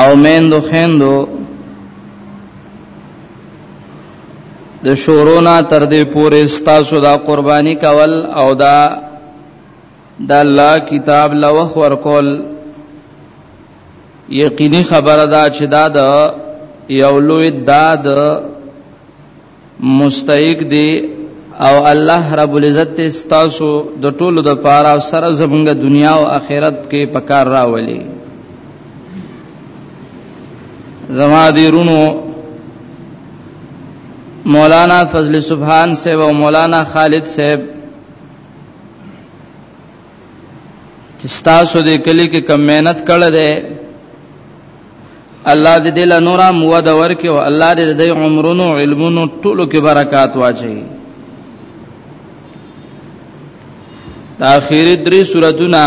او میندو خویندو د شورونا تر دې پورې ستاسو دا قرباني کول او دا د الله کتاب لوخ ورکول یقیني خبره ده چې دا د یو لوی داد مستحق دی او الله رب العزت ستاسو د ټولو د پاره او سره زمونږ دنیا او آخرت کې پکار راولي زما دی رونو مولانا فضل سبحان صاحب او مولانا خالد صاحب چې تاسو دې کلی کې کم مهنت کړل دي الله دې دل نورا مود ورکه او الله دې د عمرونو علمونو ټولو کې برکات واچي د اخیری درې سوراتونه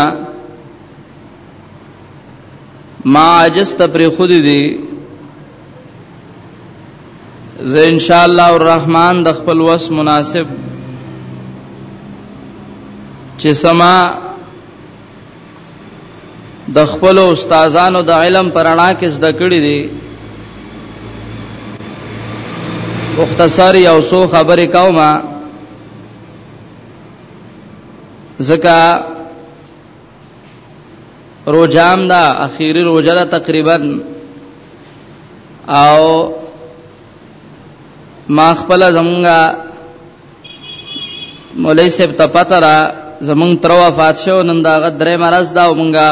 ما عجز ته پر خود دي زه ان شاء الله الرحمن د خپل وس مناسب چې سما د خپل استادانو د علم پر اړه کې زده کړې دي مختصر یو څو خبرې کوم زکه روجام دا اخیری روجا دا تقریبا او ما خپل زمونږه مولوی صاحب ته پته ده زمونږ تر وفات شو نن دا غ درې مرز دا مونږه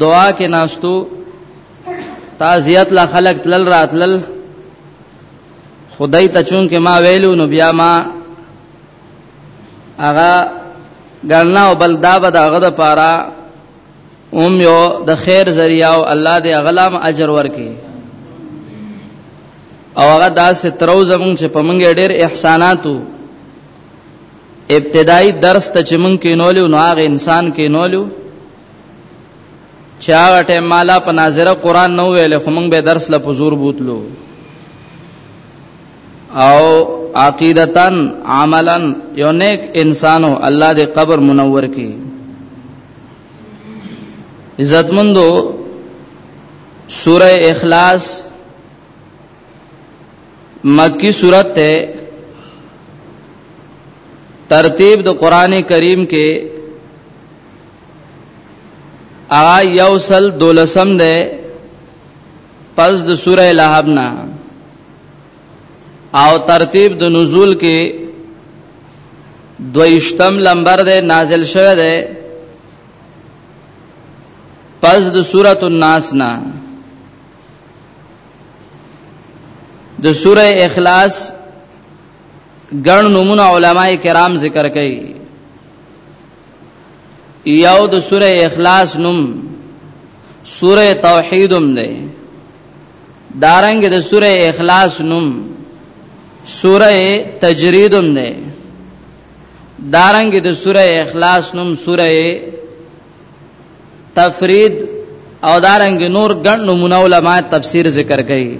دعا کې ناشتو تعزیت لا خلق تلل راتلل خدای ته چون کې ما ویلو نو بیا ما هغه ګرنا او بل دا به دغه د پاره اوم یو د خیر ذریعہ او الله دې غلام اجر ورکي او هغه داسې ترو زمون چې په منګه ډېر احساناتو ابتدایي درس ته چې مونږ کې نولو نو هغه انسان کې نولو چې هغه ټیم مالا په ناظره قران نو ویل خو مونږ به درس له پزور بوتلو او عقیدتا عملا یو نیک انسانو الله دې قبر منور کی عزتمندو سوره اخلاص مکی صورت ته ترتیب د قران کریم کې آ یوصل دولسم ده پس د سوره لهب نه او ترتیب د نزول کې دویشتم لمبر ده نازل شوه ده پس د سوره الناس نه د سوره اخلاص ګڼ نمونه علما کرام ذکر کوي یو د سوره اخلاص نوم سوره توحید هم ده دارنګ د سوره اخلاص نوم سوره تجرید هم ده دارنګ د سوره اخلاص نوم سوره تفرید او دارنګ نور ګڼ نمونه علماء تفسیر ذکر کوي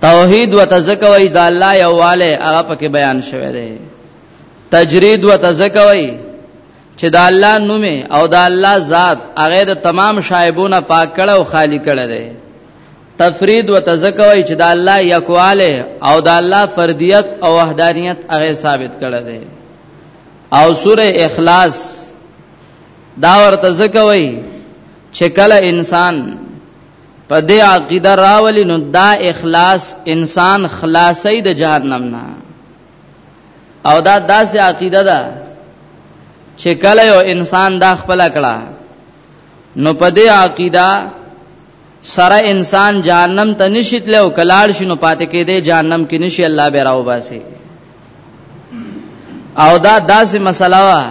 توحید وتزکوی د الله یواله هغه پکې بیان شوی دی تجرید وتزکوي چې د الله نوم او د الله ذات هغه د تمام شایبونه پاک کړه او خالی کړه دی تفرید وتزکوي چې د الله یکواله او د الله فردیت او وحدانیت هغه ثابت کړه دی او سوره اخلاص دا ورته زکوي چې کله انسان په دې عقیده راولي نو دا اخلاص انسان خلاصي د جهنم نه او دا داسې عقیده ده چې کله یو انسان دا خپل کړه نو په دې عقیده سره انسان جهنم ته نشیت له کلاړ شنو پاتې کې دې جهنم کې نشي الله به راو باسي او دا داسې مسله وا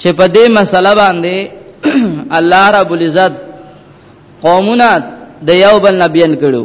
چې په دې مسله باندې الله رب العزت قومونه د یو بل نبیان کړو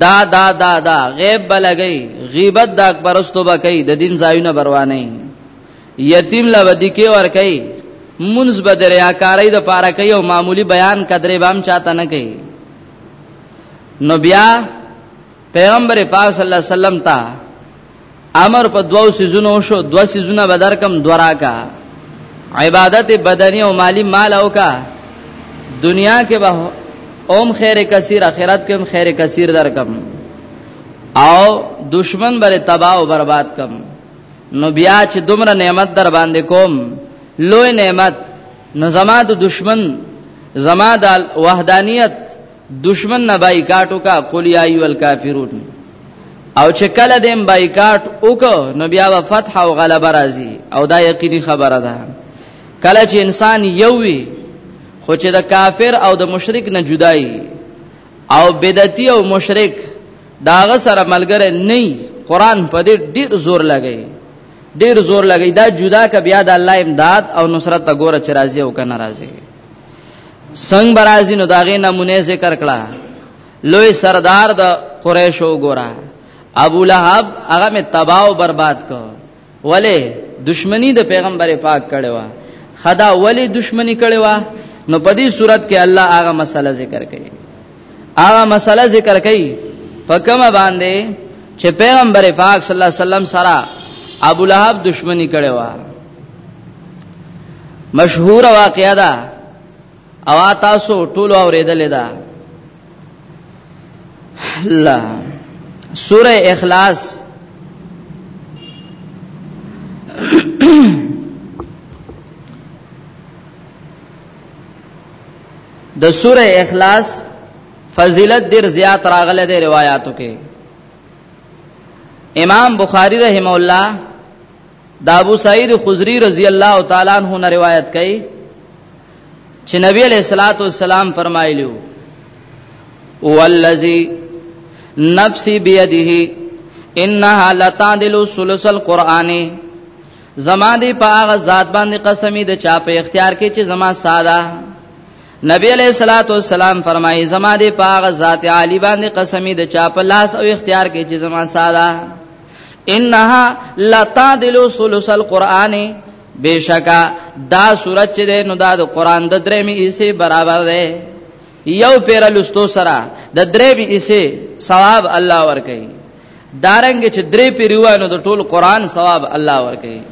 دا دا دا دا غیب بلګی غیبت د اکبرستو بکئی د دین زایونه بروانه یتیم لا ودی کې ور کوي منز بدریا کاری د پاره کوي او معمولی بیان قدرې بام چاته نه کوي نو بیا پیغمبر پاک صلی الله علیه وسلم ته امر په دوو سيزونو شو دو سيزونه به درکم دو راکا عبادت بدني او مالی مال او کا دنیا کې به اوم خیر کثیر اخرت کې هم خیر کثیر درکم او دشمن بر تباہ او برباد کم نو بیا چې دومره نعمت در باندې کوم لوی نعمت نو زما د دشمن زما د وحدانیت دشمن نه بایکاټ وکا قل یا ایو الکافرون او چې کله دیم بایکاټ وک نو بیا و فتح او غلبه راځي او دا یقیني خبره ده کله چې انسان یو وي خو چې د کافر او د مشرک نه جدای او بدعتي او مشرک داغه سره ملګری نه قرآن په دې ډیر زور لګی ډیر زور لګی دا جدا ک بیا د الله امداد او نصرت ته ګوره چې راځي او کنه راځي څنګه برازي نو داغه نمونه ذکر کړه لوی سردار د قریشو ګورا ابو لهب هغه می تباہ او برباد کو ولی دشمنی د پیغمبر پاک کړي وا خدا ولی دشمنی کړي وا نو په دې صورت کې الله هغه مسله ذکر کړي هغه مسله ذکر کړي په کومه باندې چې پیغمبر پاک صلی الله علیه وسلم سره ابو لهب دشمنی کړي وا مشهور واقعا ده او تاسو ټول اوریدلې ده الله سوره اخلاص د سوره اخلاص فضیلت ډیر زیات راغله د روایتو کې امام بخاری رحم الله د ابو سعید خضری رضی الله تعالی عنہ نه روایت کړي چې نبی علیہ الصلوۃ والسلام فرمایلیو والذی نفسی بیده انها لتعدل ثلث القرآن زما دی په هغه ذات باندې قسمی د چا په اختیار کې چې زما ساده نبی علیہ الصلات والسلام فرمایي زما دې پاغه ذات عالی باندې قسمی د چا په لاس او اختیار کې چې زما ساده انها لا تعدل ثلث القران بشکا دا سورۃ چې ده نو دا د قران د درې می ایسه برابر ده یو پیر لستو سره د درې می ایسه ثواب الله ور کوي دارنګ چې درې پیروانو د ټول قران ثواب الله ور کوي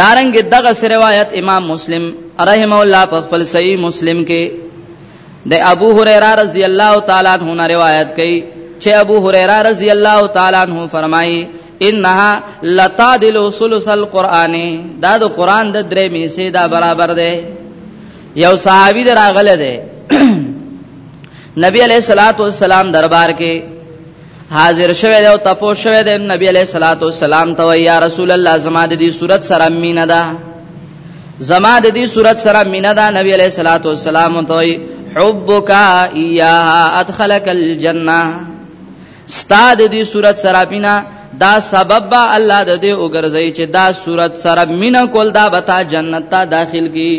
دارنګ دغه روایت امام مسلم رحمه الله په خپل صحیح مسلم کې د ابو هريره رضی الله تعالی عنہ نه روایت کړي چې ابو هريره رضی الله تعالی عنہ فرمایي انها لتعدل ثلث القران دا د قران د درې میسه دا برابر دی یو صحابي دراغله دی نبی علیہ الصلوۃ والسلام دربار کې حاضر شوه دی او تپو شوه دی نبی علیہ الصلوۃ والسلام ته یا رسول الله زما د دې صورت سره مینه ده زما د دې صورت سره مینه ده نبی علیہ الصلوۃ والسلام ته حبک ایاها ادخلک الجنه استاد دې صورت سره پینا دا سبب با الله د دې وګرځي چې دا صورت سره مینا کول دا بتا جنت ته داخل کی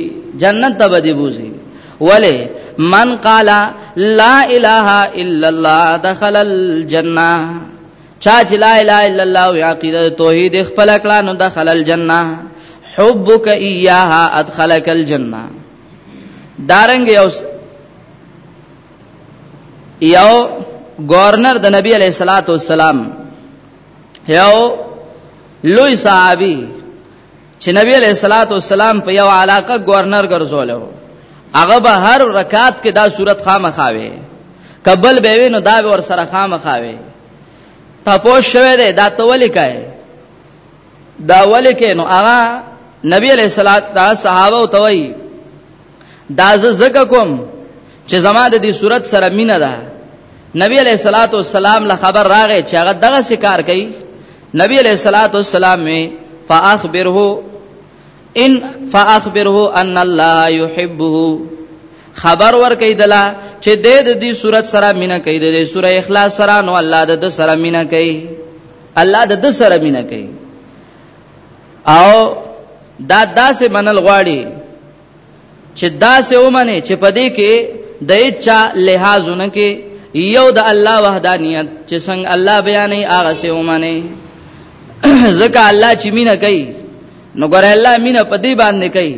جنت ته بدی بوزي ولی من قال لا اله الا الله دخل الجنه چا چې لا اله الا الله او عقیده توحید خپل کړه نو دخل الجنه حبک ایاها ادخلک الجنه دارنګ یو یو گورنر د نبی علیہ الصلوۃ والسلام یو لوی صحابي چې نبی علیہ الصلوۃ والسلام په یو علاقه گورنر ګرځوله هغه به هر رکعت کې دا صورت خامخاوي قبل به وینو دا به ور سره خامخاوي تاسو شوه دې دا تولی کای دا ولی کې نو هغه نبی علیہ الصلوۃ دا صحابه او توي دا زه زکه کوم چې زما د دې صورت سره مینه ده نبی علیہ الصلوۃ والسلام له خبر راغې چې هغه دغه سکار کوي نبی علیہ الصلوۃ والسلام می فاخبره ان فاخبره ان الله يحبه خبر ور کوي دلا چې د دې صورت سره مینه کوي د دې سوره اخلاص سره نو الله د سره مینه کوي الله د سره مینه کوي او دا داسې منل غواړي چې داسې ومني چې پدې کې د اچا لحاظونه کې یو د الله وحدانیت چې څنګه الله بیانې هغه سه ومني ځکه الله چې مینه کوي نو ګره الله مینه پدې باندې کوي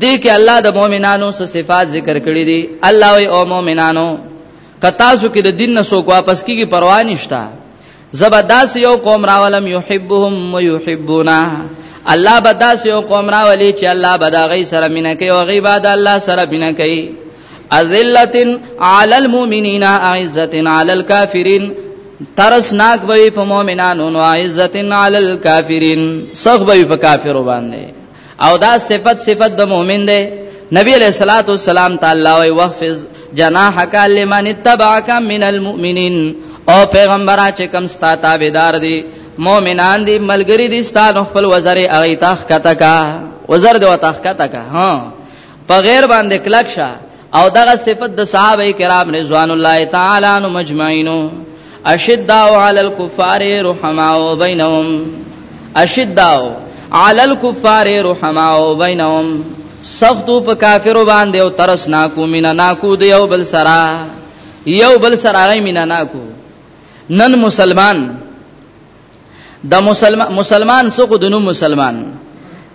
دې کې الله د مؤمنانو څخه صفات ذکر کړې دي الله وی او مؤمنانو کتاسو کې د دین نه سوک واپس کیږي پروا نشته زبداس یو قوم راولم یحبهم و یحبونا الله بداس یو قوم راولي چې الله بدا غي سره مینه کوي او غي باد الله سره مینه کوي اذلتن علی المؤمنین اعزتن علی الکافرین ترسناک به په مؤمنانو نو عزتن علی الکافرین سخت به په کافرو باندې او دا صفت صفت د مؤمن دی نبی علیہ الصلوۃ والسلام تعالی وی وحفظ جناحک لمن تبعک من المؤمنین او پیغمبر چې کم ستا تابعدار دي مؤمنان دي ملګری دي ستاسو خپل وزر اغه تخ کته کا وزر دو تخ کته کا ها په غیر باندې کلک شه او دغه صفت د صحابه کرام رضوان الله تعالی عنهم اجمعین اشداء علی الكفار رحماء بینهم اشداء علی الكفار رحماء بینهم سختو په کافرو باندې او ترس ناکو مینا ناکو دی یو بل سرا یو بل سرا غی مینا ناکو نن مسلمان د مسلمان مسلمان څخه د نو مسلمان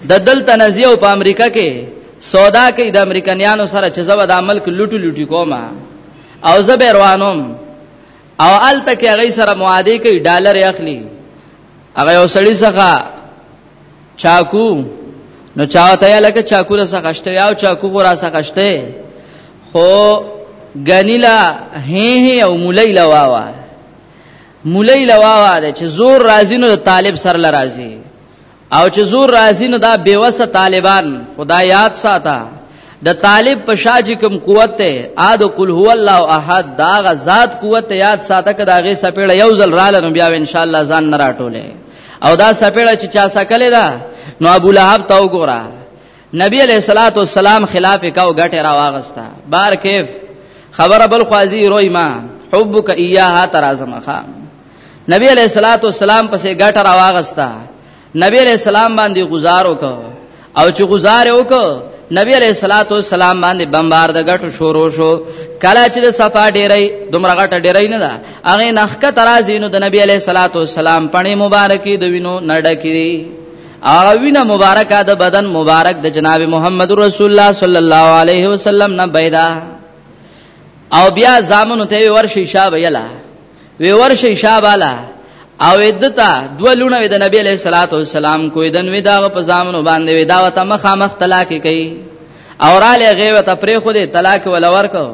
د دلته نزی او په امریکا کې سودا کوي د امریکایانو سره چې زو د ملک لټو لټي کومه او زبر وانم او الته کې هغه سره معاهده کوي ډالر اخلي هغه یو سړی څخه چاکو نو چاته یا لکه چاکو را څخه شته یا چاکو خو را څخه شته خو غنیلا هه هه او مولای لواوا مولای لواوا ده چې زور راځي نو طالب سر لرازي او چې زور راځي نو دا بیوسه طالبان خدا یاد ساته د طالب په شاجی کوم قوت ته عاد قل هو الله احد دا غ ذات قوت یاد ساته کدا غي سپېړه یو ځل رااله نو بیا ان شاء الله ځان نه راټوله او دا سپېړه چې چا سکلې دا نو ابو لهب تا وګوره نبی علیہ الصلوۃ والسلام خلاف کاو غټه را واغستا بار کیف خبره بل خوازی روی ما حبک ایاها ترازمخه نبی علیہ الصلوۃ والسلام پسې غټه را واغستا نبی علیہ السلام باندې گزار وکاو او چې گزار وکاو نبی علیہ الصلوۃ والسلام باندې بمبار د غټو شورو شو کله چې د صفا ډیرې دومره غټه ډیرې نه ده هغه نخکه ترازینو د نبی علیہ الصلوۃ والسلام پڼې مبارکي د وینو نډه کړي هغه وینه مبارکه د بدن مبارک د جناب محمد رسول الله صلی الله علیه وسلم نه پیدا او بیا زامنو ته ورشي شابه یلا وی ورشي شابه لا او ادتا دولونه د نبی علیہ الصلوۃ والسلام کوی دن وی دا په زامنو باندې وی دا وته مخامخ طلاق کوي اور علی غیو ته پرې خو دې طلاق ول ورکو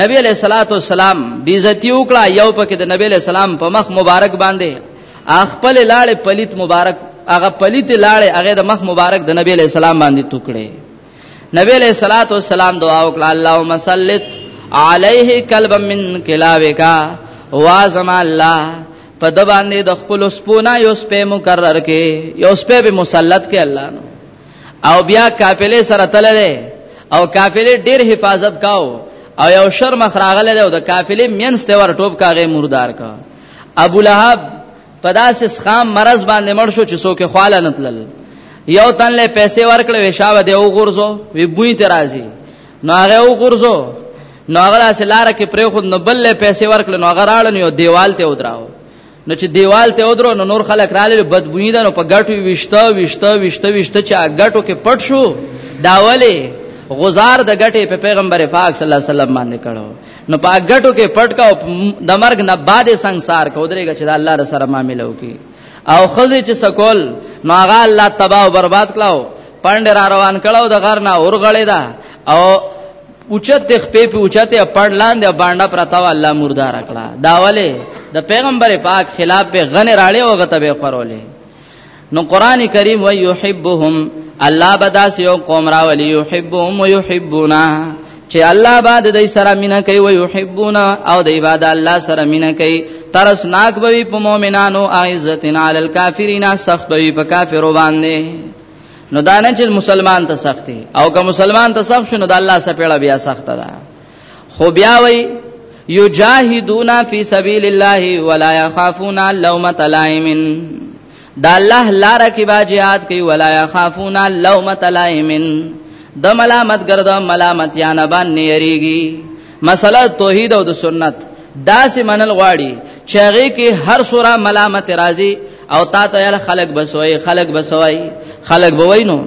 نبی علیہ الصلوۃ والسلام بیزتی وکړه یو پکې د نبی علیہ السلام په مخ مبارک باندې هغه خپل لاړې پلیت مبارک هغه پلیت لاړې هغه د مخ مبارک د نبی له سلام باندې ټوکړي نبی له صلوات و سلام دعا وکړه اللهم صلت علیه کلبا من کلاوک وا زما الله په د باندې د خپل سپونه یو سپه مقرر کې یو سپه به مسلط کې الله نو او بیا قافله سره تللې او قافله ډیر حفاظت کاو او یو شرم خراغله او د قافله مینسته ور ټوب کاغه مردار کا ابو لهب په داسې سخام مرز باندې مړ شو چې څوک خواله نتلل یو تن له پیسې ورکړې وشاو دی او غرزو وی بوی ته راځي نو هغه او غرزو نو هغه لاس لار کې پرې خود نو بل له پیسې ورکړل نو هغه راړل یو دیوال ته ودراو نو چې دیوال ته ودرو نو نور خلک رالل بدبوی ده نو په ګټو وشته وشته وشته وشته چې ګټو کې پټ شو داوله غزار د ګټې په پیغمبر پاک صلی الله علیه وسلم باندې کړو نو په غټو کې پټ کا د مرګ نه بعد سنگسار کو درېګه چې د الله سره سره معاملې وکي او خزه چې سکول نو هغه الله تباہ او برباد کړو پاند را روان کړو د غر نه اورغړې دا او اوچت تخ په په اوچت پړ لاندې باندې پرتا الله مردار کړه داوله د پیغمبر پاک خلاف به غن راړې او غته به خورولې نو قران کریم وی یحبهم الله بداس یو قوم راولی یحبهم ويحبونا چې الله بعد دای سره مینا کوي او یحبونا او دای بعد الله سره مینا کوي ترسناک بوي په مؤمنانو عزتن علی الکافرین سخت بوي په کافرو باندې نو دانه چې مسلمان ته سختي او که مسلمان ته سخت شنو د الله سپېړه بیا سخت ده خو بیا وی یجاهدون فی سبیل الله ولا یخافون لومۃ لائم دا الله لار کې با jihad کوي ولا یخافون لومۃ لائم د ملامت ګرد ملامت یا نه باندې یریږي مسله توحید او د سنت داسې منل غواړي چې هغه کې هر سوره ملامت راځي او تا ته خلق بسوي خلق بسوي خلق بوي نو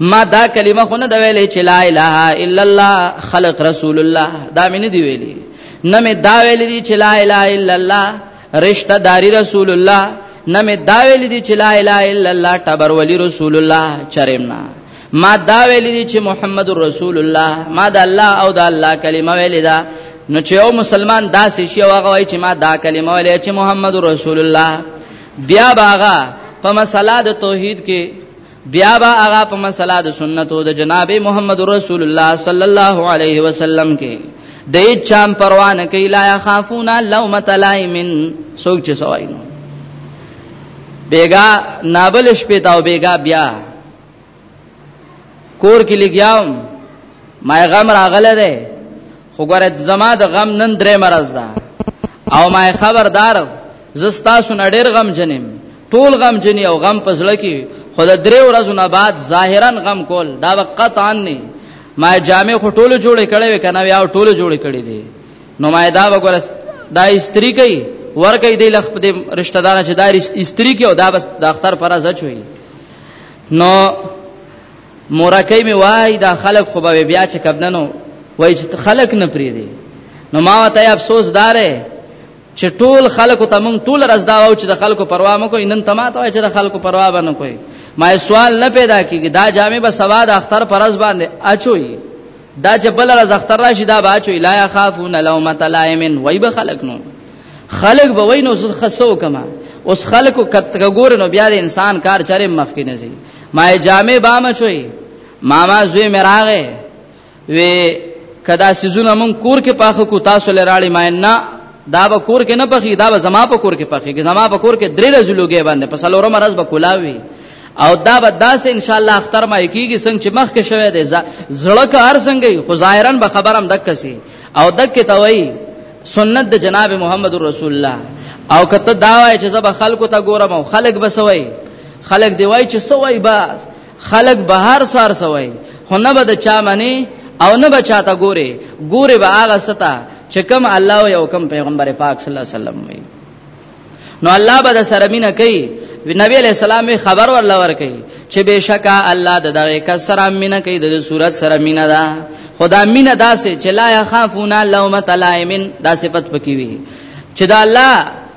ما دا کلمه خو نه د ویلې چې لا اله الا الله خلق رسول الله دا مې نه دی ویلې نه مې دا ویلې دي چې لا اله الا الله رشتہ داری رسول الله نه مې دا ویلې دي چې لا اله الا الله تبر ولی رسول الله چرېمنا ما دا ویلې دي چې محمد رسول الله ما دا الله او دا الله کلمه ویلې ده نو چې یو مسلمان دا شي واغه وای چې ما دا کلمه ویلې چې محمد رسول الله بیا باغه په مسله د توحید کې بیا با هغه په مسله د سنتو د جناب محمد رسول الله صلی الله علیه وسلم کې د چام پروانه کې لا خافون لومت لایمن سوچ چې سوای نو بیگا نابل شپې تاو بیگا بیا کور کې لګیاو ما غم راغله ده خو ګره زما د غم نن درې مرز ده او ما خبردار زستا سن ډېر غم جنم ټول غم جنې او غم پزړه کې خو د درې ورځې نه بعد ظاهرا غم کول دا وقت ان نه ما جامع خو ټول جوړې کړې وې کنه یا ټول جوړې کړې دي نو ما دا وګوره دا استری کوي ور کوي د لخت په رشتہ دار چې دا استری کې او دا بس د اختر پر ځچوي نو مورکۍ مې وای دا خلک خو به بیا چې کبننو وای چې خلک نه پریری نو ما ته افسوس دارې چې ټول خلکو ته مونږ ټول راز دا و چې د خلکو پروا مو کوي نن تما ته چې د خلکو پروا باندې کوي ما سوال نه پیدا کیږي دا جامع به سوا د اختر پرز باندې اچوي دا چې بل راز اختر راشي دا به اچوي لا يخافون لومت لائمن وای به خلک نو خلک به وای نو خصو کما اوس خلکو کتګور نو بیا د انسان کار چره مخ کې نه ځي ما جامې با مچوي ماما زوی مراغه وی کدا سيزونه مون کور کې پاخه کو تاسو لراړي ما نه دا به کور کې نه پخې دا به زما په کور کې پخې زما په کور کې درې ورځې لوګې باندې په سلوره مرز به کولاوي او دا به داسې ان شاء الله اختر ما کیږي څنګه چې مخ کې شوه دې زړه کا هر څنګه خو ظاهرا به خبرم دک سي او دک ته وای سنت د جناب محمد رسول الله او کته دا وای چې زب خلکو ته ګورم او خلک بسوي خلک دی وای چې سو وای با خلک بهر سار سوای خو نه به د چا منی او نه به چاته ګوره ګوره به هغه ستا چې کوم الله او یو کوم پیغمبر پاک صلی الله علیه وسلم وي نو الله به د سره مینه کوي نبی علیہ السلام خبر ورل ور کوي چې بشکا الله د دغه کس سره مینه کوي د صورت سره مینه ده خدا مینه داسې چې لا یخافون لومت لائمن دا صفت پکې وي چې دا الله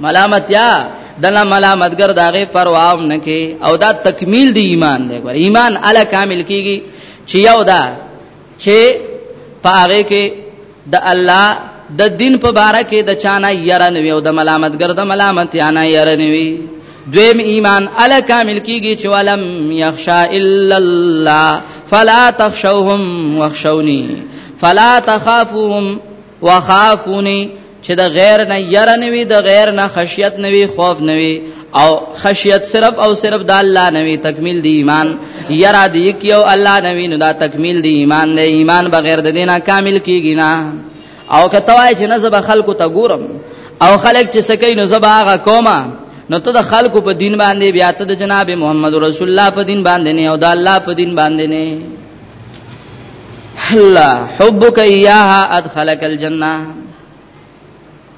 ملامتیا دلا ملامتګر داغه پروا نه کوي او دا تکمیل دی ایمان دی ګور ایمان الا کامل کیږي چې یو دا چې پاره کې د الله د دین په باره کې د چانه یره نوي او د ملامتګر د ملامت یانه یره نوي دویم ایمان ال کامل کیږي چې ولم یخشا الا الله فلا تخشوهم واخشوني فلا تخافوهم وخافونی چې د غیر نه ير نه وي د غیر نه خشیت نه وي خوف نه وي او خشیت صرف او صرف د الله نه وي تکمیل دی ایمان یرا دی کیو الله نه وي نو دا تکمیل دی ایمان دی ایمان بغیر د دینه کامل کیږي نه او کته وای چې نزب خلکو ته ګورم او خلک چې سکه نو زبا هغه کومه نو ته د خلکو په دین باندې بیا ته د جناب محمد رسول الله په دین باندې نه او د الله په دین باندې نه الله حبک ایاها ادخلک الجنه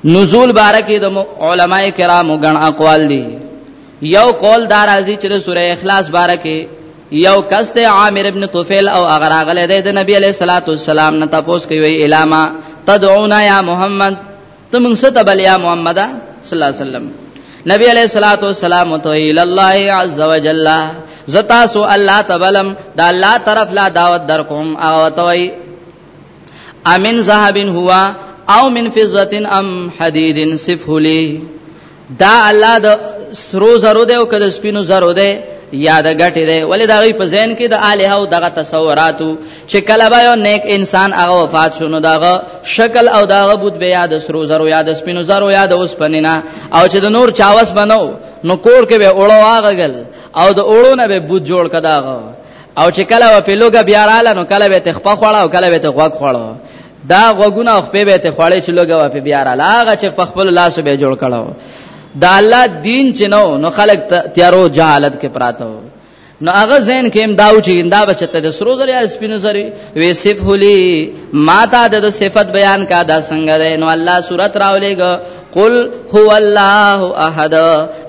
نزول بارکه د علماء کرامو غن اقوال دي یو قول دار ازي چې سوره اخلاص بارکه یو کس ته عامر ابن طفیل او اگر اغله د نبی علیہ الصلوۃ والسلام نه تاسو کوي الاما تدعونا یا محمد ته مونږ څه ته بلیا محمد صلی الله علیه وسلم نبی علیہ الصلوۃ والسلام تو الی الله عز وجل زتا سو الله تبلم دا الله طرف لا دعوت در کوم او توي امن ذهب هوا او من فزه ام حديد صفه لي دا الله د سرو زرو دی او که د سپینو زرو دی یا د غټي دی ولې دا غي په ذهن کې د الها او دغه تصوراتو چې کله به یو نیک انسان هغه وفات شونه دغه شکل او دغه بود به یاد سرو زرو یاد سپینو زرو یاد اوس پنینا او چې د نور چاوس بنو نو کور کې به اوړو واغل او د اوړو نه به بود جوړ کداغه او چې کله په لوګه بیا رااله نو کله به تخپه خوړه او کله به تخواک خوړه دا غوګونه خو په به ته خوړې چې لګوا په بیا را لاغه چې په خپل لاس به جوړ کړو دا الله دین چې نو نو خلق تیارو جهالت کې پراته وو نو هغه زین کې امداو چې اندا بچته د سرو زری یا سپینو زری وی صف هلی ما تا د صفت بیان کا دا څنګه ده نو الله صورت راولېګ قل هو الله احد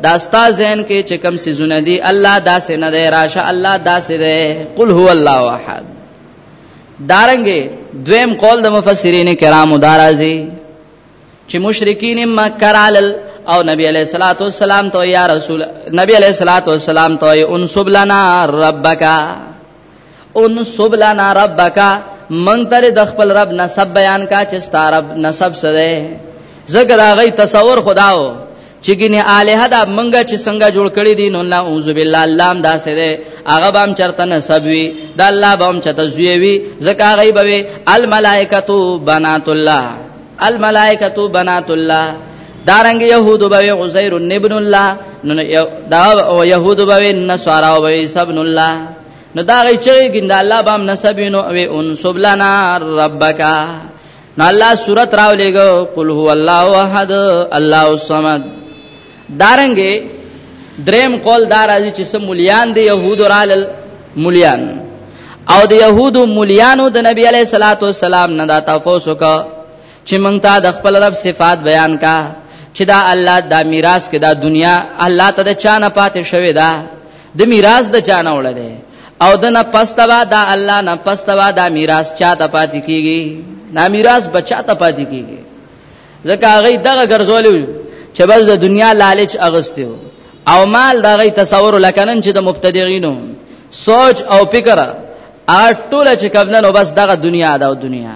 دا ستا زین کې چې کم سيزونه دي الله داسې نه ده راشه الله داسې ده قل هو الله احد دارنګه دویم قول د مفسرین کرامو دارازي چې مشرکین مکه رالل او نبی علیہ الصلوۃ والسلام ته یا رسول نبی علیہ الصلوۃ والسلام ته انصب لنا ربک انصب لنا ربک من تر د خپل رب نسب بیان کا چې ستارب نسب سره زګر هغه تصور خداو چې ګنې الها دا منګه چې څنګه جوړ کړی دي نو نه اعوذ بالله الله هم داسې ده هغه به هم چرته نسب وي د الله به هم چرته زوی وي ځکه هغه به وي الملائکتو بنات الله الملائکتو بنات الله دارنګ يهود به عزير ابن الله نو دا يهود به نصارا به عيسى ابن الله نو دا غي چې ګنده الله به هم نسب وي نو وي ان سبلنا ربک نو الله صورت راو لګو قل هو الله احد الله الصمد دارنګي دریم قول دار ازي چې سم مليان دي يهود رال مليان او د يهودو مليانو د نبي عليه صلوات و سلام نه دا تاسو کو چې مونږ ته د خپل رب صفات بیان کا چې دا الله دا میراث کې دا دنیا الله ته د چا نه پاتې شوی دا د میراث د چا نه وړلې او د نه پستوا دا الله نه پستوا دا میراث چا ته پاتې کیږي نا میراث بچا ته پاتې کیږي ځکه هغه دغه ګرځولیو چې بس د دنیا لالچ اغستیو او مال دا غي تصور لکنن چې د مبتدیینو سوچ او فکر اټول چې کبنن بس دغه دنیا دا دنیا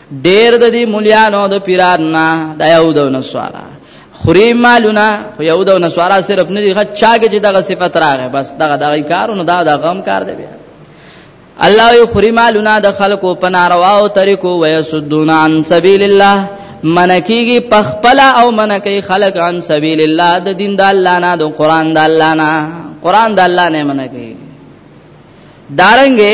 ډیر د دې مليانو د پیران نه د یو د نسوارا خوري مالونه خو یو د نسوارا صرف نه دي خچاګه چې دغه صفت راغې بس دغه دغه کارونه دا د غم کار دی بیا الله یو خوري مالونه د خلکو په نارواو طریقو ويسدون عن سبیل الله منکیږي پخپلا او منکی خلق عن سبیل الله د دین د الله نه د قران د الله نه قران د الله نه منکی دارنګه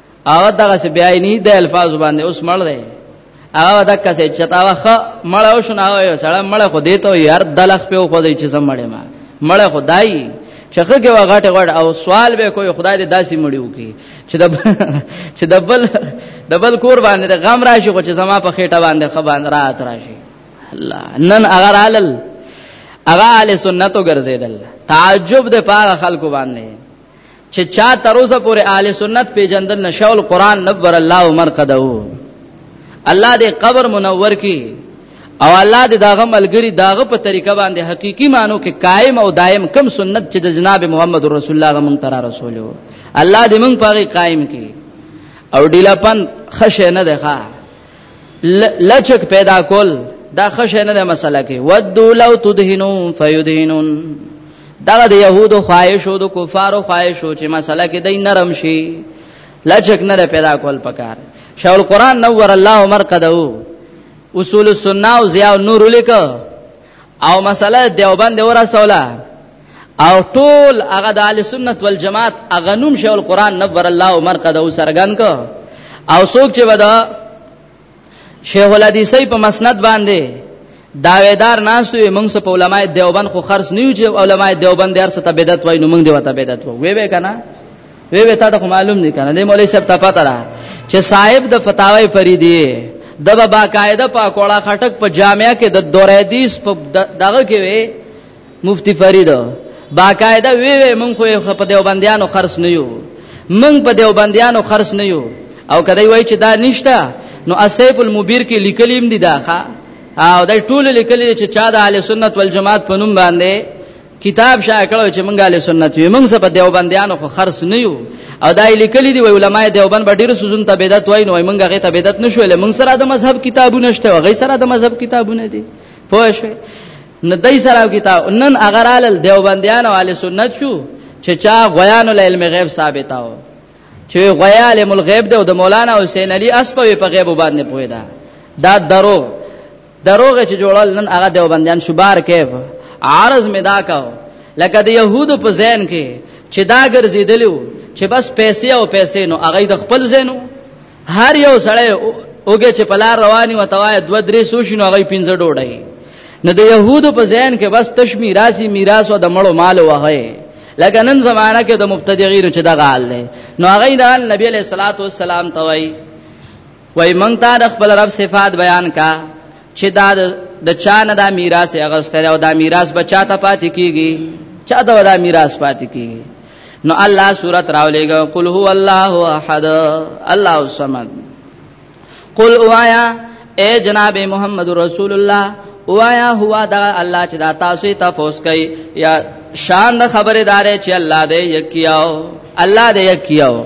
هغه دغه څه بیا نه د الفاظ باندې اوس مړ دی هغه دغه څه چې تا واخ مړ او شنو یو سره مړ خو دی ته یار دلخ په خو دی چې زم مړ ما مړ خدای چخه کې وغټه غړ او سوال به کوی خدای دې داسې مړیو کې چې د چې د بل د بل کور باندې د غم راشي خو چې زما په خېټه باندې خبان رات راشي الله نن اگر علل اغه اهل سنتو ګرځیدل تعجب د پاره خلکو باندې چې چا تر اوسه پورې اهل سنت پیژندل نشول قران نبر الله عمر قدو الله دې قبر منور کی او الله دې داغه ملګری داغه په طریقه باندې حقيقي مانو کې قائم او دائم کم سنت چې د جناب محمد رسول الله غمن تر رسول الله دې موږ پاره قائم کی او ډیلپن خشه نه ده لچک پیدا کول دا خشه نه ده مسله کې ودو لو تدهنو فیدهنون دا د يهودو خواهش او د کفارو خواهش او چې مسله کې دای نرم شي لچک نه پیدا کول پکار شاول قران نور الله عمر قدو اصول السنه او ضیاء نور لیکو او مسله دیوبند ورسوله او ټول هغه د اهل سنت والجماعت هغه نوم شیخ القرآن نور الله عمر قدو سرګن کو او څوک چې ودا شیخ الحدیثی په مسند باندې داویدار ناسوی موږ په علماء دیوبند خو خرص نیو چې علماء دیوبند درس ته بدعت وای نو موږ دی وته بدعت وای وی وی کنه وی وی تا ته معلوم نه کنه د مولوی صاحب ته پته ده چې صاحب د فتاوی فریدی د با قاعده په کوړه خټک په جامعه کې د دوریدیس په دغه کې وی مفتی فرید با قاعده وی وی مونږ خو په دیوبندیانو خرص نه یو مونږ په دیوبندیانو خرص نه یو او کدی وای چې دا نشته نو اسیف المبیر کې لیکلیم دي داخه او د ټول لیکل چې چا د اهل سنت والجماعت په نوم باندې کتاب شایع کړو چې مونږه له سنت یو مونږ سبا دیوبندیانو خو خرص نه یو او دای لیکلی دی وی علماء دیوبند به ډیر سوزون ته بدعت وای نو مونږه غي ته بدعت نشو له مونږ سره د مذهب کتابونه شته غي سره د مذهب کتابونه دي پوه شئ نه دای سره کتاب نن اگر ال دیوبندیان او ال سنت شو چې چا غیان العلم غیب ثابتاو چې غیا علم الغیب دی او د مولانا حسین علی اسپوی په غیب باندې پوی دا دا درو دروغ چې جوړل نن هغه دیوبندیان شبار کیف عرض می دا کاو لکه د يهودو په ذهن کې چې دا ګرځیدلو چې بس پیسې او پیسې نو هغه د خپل زینو هر یو سړی اوګه چې پلار رواني وتاوای دو درې سو شنو هغه پینځه ډوډۍ نو د يهودو په ذهن کې بس تشمی راځي میراث او د مړو مال وهي لکه نن زمانہ کې د مبتدیغینو چې دغه حال دی نو هغه د نبی علیہ الصلوۃ والسلام توای وای مونږ ته د خپل رب صفات بیان کا چې دا د چا نه دا میراث اغستل او دا میراث بچا ته پاتې کیږي چا ته دا میراث پاتې کیږي نو الله صورت راولېګو قل هو الله احد الله الصمد قل اوایا اے جناب محمد رسول الله وایا هوا دا الله چې دا تاسو ته فوس کوي یا شان د خبردارې چې الله دې یکیاو الله دې یکیاو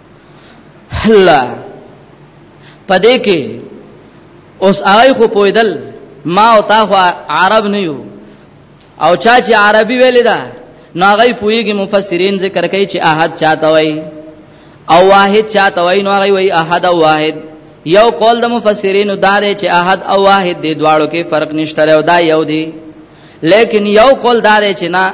الله پدې کې اوس هغه خو پویدل ما او تا خو عرب نه یو او چا چې عربي ویل دا نو هغه پویږي مفسرین ذکر کوي چې احد چاته وای او واحد چاته وای نو هغه وای احد او واحد یو قول د مفسرین دا دی چې احد او واحد دی دواړو کې فرق نشته او دا یو دی لیکن یو قول دا دی چې نه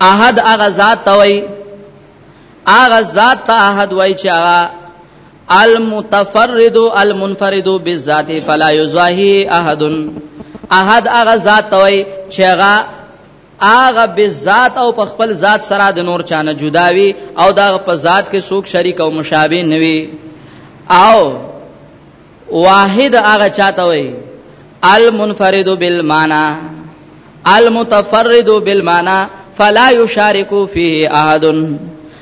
احد هغه ذات ته وای هغه ذات ته احد وای چې هغه المتفرد المنفرد بالذات فلا یضاهی احد احد هغه ذات ته وای چې هغه هغه بذات او په خپل ذات سره د نور چانه جدا وي او دا په ذات کې څوک شریک او مشابه نه وي او واحد هغه چاته وي المنفرد بالمعنى المتفرد بالمعنى فلا يشارك فيه احد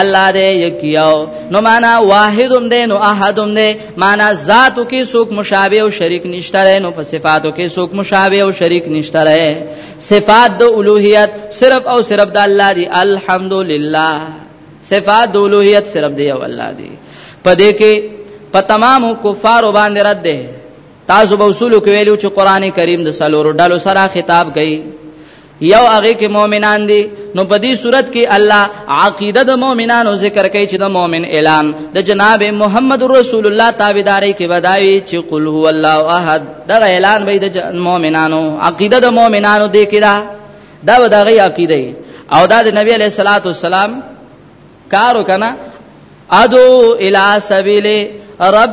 الله دې یکیاو نو معنا واحدم دې نو احدم دې معنا ذاتو کې څوک مشابه او شریک نشته نو په صفاتو کې څوک مشابه او شریک نشته صفات د اولوہیت صرف او صرف د الله دی الحمدلله صفات د اولوہیت صرف دی او الله دی پدې کې په تمام کفار باندې رد ده تاسو به اصول کویلو چې قران کریم د سلورو ډلو سره خطاب کوي یو هغه کې مؤمنان دي نو په دې صورت کې الله عقیده د مؤمنانو ذکر کوي چې د مؤمن اعلان د جناب محمد رسول الله تابعداري کې بداوي چې قل هو الله احد دا اعلان به د مؤمنانو عقیده د مؤمنانو دې کې دا دا وداغي عقیده او دا د نبی علیہ الصلوۃ والسلام کارو کنه ادو الی سبیل رب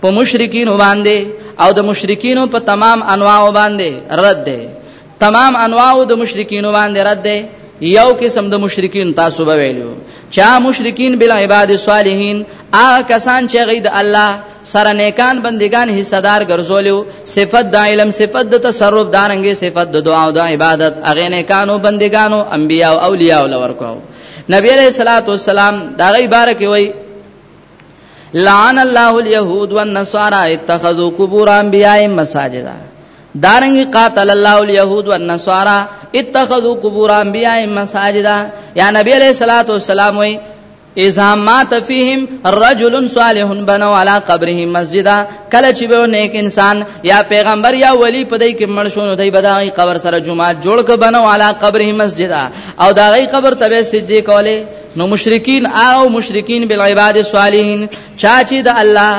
په مشرکین باندې او د مشرکین په تمام انواع باندې رد ده تمام انواع د مشرکین باندې رد ده یو قسم د مشرکین تاسو به ویلو چا مشرکین بل عباد صالحین آ کسان چې غید الله سره نیکان بندگان حصہ دار ګرځولیو صفت د علم صفت د تصرف دارنګي صفت د دعا او د عبادت اغه نیکانو بندگانو انبیا او اولیاء لور کو نبی علیہ الصلوۃ والسلام دا غی بارک وی لعن الله اليهود والنصارى اتخذوا قبور انبياء مساجدا دارنګي قاتل الله اليهود والنصارى اتخذوا قبور انبياء مساجدا یا نبی علیہ الصلوۃ والسلام وی اذا مات فيهم رجل صالح بنوا على قبره مسجدا کله چې به نیک انسان یا پیغمبر یا ولی په دای کې مړ شونه دای بدای قبر سره جمعه جوړ ک بنوا على قبره مسجدا او دا غي قبر ته سجدي کوله نو مشرکین او مشرکین بالعباد الصالحین چا چې د الله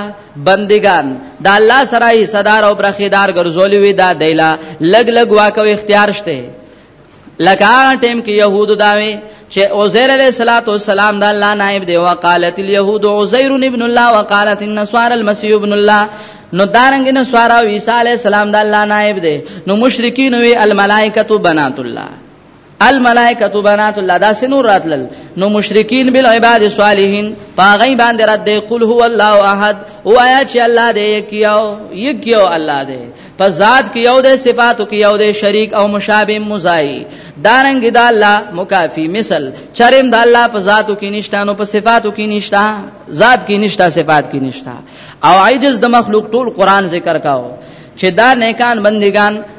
بندگان د الله سره صدر او برخیدار ګرځولې وي دا دیلا لګ لګ واکو اختیار شته لکه ټیم کې يهودو داوي چې عزیر علیہ الصلوۃ والسلام د الله نائب دی وقالت اليهود عزیر ابن الله وقالت النصارى المسيح ابن الله نو دارنګ نه سوارا عیسی علیہ السلام د الله نائب دی نو مشرکین وی الملائکۃ بنات الله الملائکه بنات الله دا سنور راتلل نو مشرکین بالعباد الصالحین پاغی باندې رد دی قل هو الله احد او آیا چې الله دې یکیو یکیو الله دې په ذات کې یو دې صفاتو کې یو دې شریک او مشابه مزای دارنګ دا الله مکافی مثل چرم دا الله په ذاتو کې نشتا نو په صفاتو کې نشتا ذات کې نشتا صفات کې نشتا او عجز د مخلوق ټول قران ذکر کاو چې دا نیکان بندگان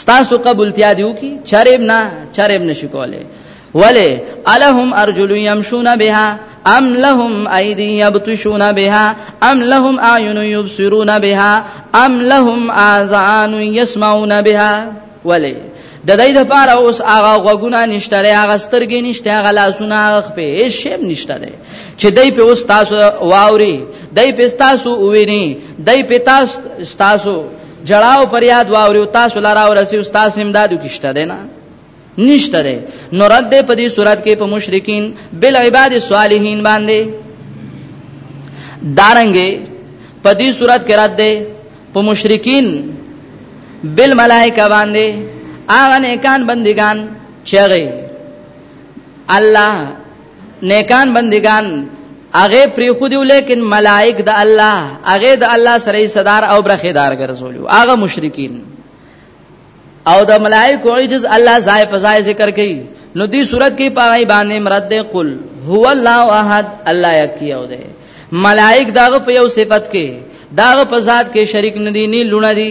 ستاسو قبولتیا دی وکي چرېب نه چرېب نشي کوله ولی الهم ارجل يمشون بها ام لهم ايدي يبطشون بها ام لهم اعين يبصرون بها ام لهم اذان يسمعون بها ولی د دې د پاره اوس هغه غوګونه نشته لري هغه سترګې نشته هغه لاسونه هغه خپې هیڅ شی نشته لري چې دای په اوس تاسو واوري دای په تاسو وویني دای په تاسو تاسو جړا او پریاد واوري تاسو لاره ورسي استاد امدادو کیشته دی نه نشته دی نو رد دی په دې صورت کې په مشرکین بل عباد صالحین باندې دارنګې په دې صورت کې رد دی په مشرکین بل ملائکه باندې هغه نیکان بندگان چغې الله نیکان بندگان هغه پری خو دی لیکن ملائک د الله هغه د الله سره صدر او برخیدار ګرځول هغه مشرکین او د ملائک عجز الله زای په زای ذکر کوي نو دی صورت کې پای باندې مرد ده قل هو الله احد الله یکی او ده ملائک داغه په یو صفت کې داغه په ذات کې شریک ندی نه لونه دي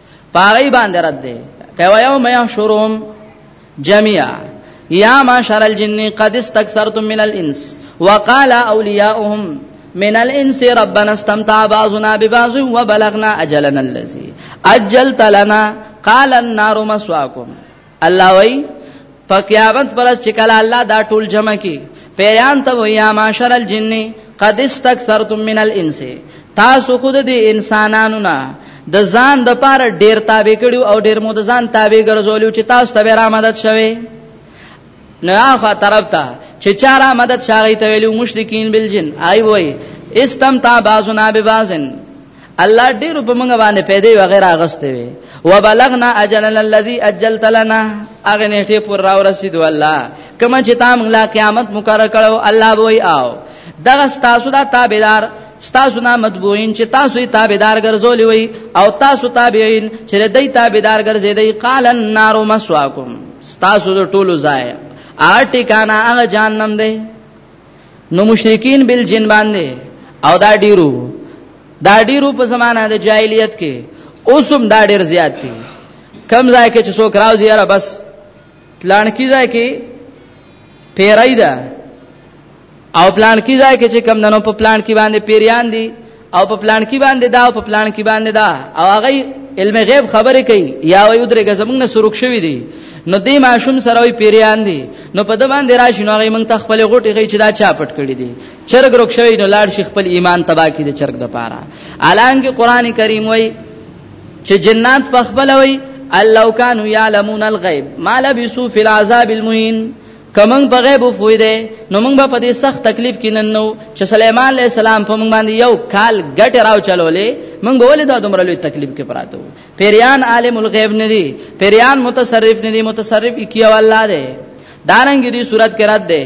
پاغي باندې رد ده کوا یوم یحشرهم جميعا یا معاشر الجن قد استكثرتم من الانس وقال اولیاؤهم من الانس ربنا استمتع بعضنا ببعض وبلغنا اجلنا الذي اجلت لنا قال النار مسواكم الله وایي په قیامت پر ورځ چې کله الله دا ټول جمع کی پیران ته ویا معاشر الجن قد استكثرتم من الانس تاسو خود دي انسانانو نه د ځان د پاره ډیر تابع کړو او ډیر مو د ځان تابع ګرځولیو چې تاسو ته به را مدد شوي نه اخا طرف ته چې چاره مدد شاغی ته ویلو مشرکین بالجن آی وای استمتع بعضنا ببعضن الله ډیرو په موږ باندې پیدا او غیر اغسته وي وبلغنا اجلنا الذي اجلت لنا اغه نیټه پر راو رسیدو الله کما چې تا موږ لا قیامت مقرر کړو الله وای آو دغه تاسو دا تابعدار تاسو نه متبوین چې تاسو یې تابعدار ګرځولې وي او تاسو تابعین چې دای تابعدار ګرځې دی قال النار مسواکم تاسو د ټولو ځای آټی کانا هغه جهنم دی نو مشرکین بل جن باندې او دا ډیرو دا ډیرو په زمانہ د جاهلیت کې اوسم دا ډیر زیات دي کم ځای کې چې څوک راوځي یاره بس پلان کې ځای کې پیرای ده او پلان کې ځای کې چې کم دنو په پلان کې باندې پیریان دي او په پلان کې باندې دا او په پلان کې باندې دا او هغه علم غیب خبرې کوي یا وي درګه زمونږ نه سرک شوی دی نو دې ماشوم سره وي پیریان دي نو په د باندې راشي نو هغه مونږ ته خپل غوټي غي چې دا چا پټ کړی دي چرګ روک شوی نو لاړ شي خپل ایمان تبا کړي د چرګ د پاره الان کې قران کریم وای چې جنات په خپل وای الله کانوا یعلمون الغیب ما لبسوا فی العذاب المهین که موږ په غیب وفویده نو موږ به په دې سخت تکلیف کې نن نو چې سليمان عليه السلام په موږ باندې یو کال ګټ راو چلولې موږ به ولې دا دومره لوی تکلیف کې پراته وو پیریان عالم الغیب نه دي پیریان متصرف نه دي متصرف کیو الله دی دارنګ دې صورت کې رات دی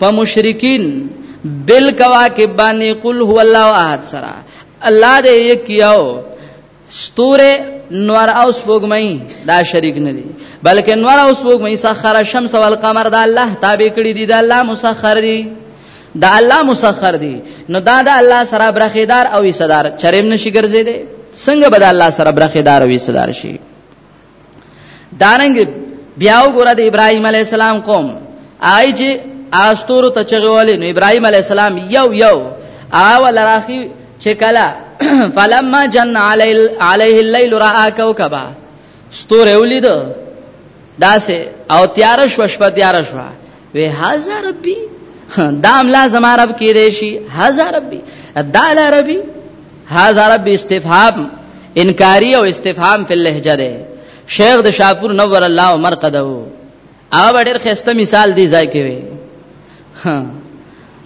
په مشرکین بالکواکب باندې قل هو الله احد سره الله دې یو کیو ستوره نور او سپوږمۍ دا شریک نه دي بلکې نور او سپوږمۍ سخر الشمس والقمر دا الله تابع کړی دي دا الله مسخر دي دا الله مسخر دي نو دا دا الله سره برخیدار او صدر چرېم نشي ګرځي دي څنګه به دا الله سره برخیدار او صدر شي دارنګ بیا وګوره د ابراهیم علی السلام قوم آی چې استورو ته چغولې نو ابراهیم علی السلام یو یو اول راخي چې کلا فلما جن علی علیه الليل را کوكبا ستوره ولید داسه او تیار شو شپه تیار شو وی هاذا ربي دا املا زما رب کې دی شي هاذا ربي دا لا ربي هاذا ربي استفهام انکاری او استفهام په لهجه ده شیخ د شاپور نور الله عمر قده او ډېر خسته مثال دی ځای کې وي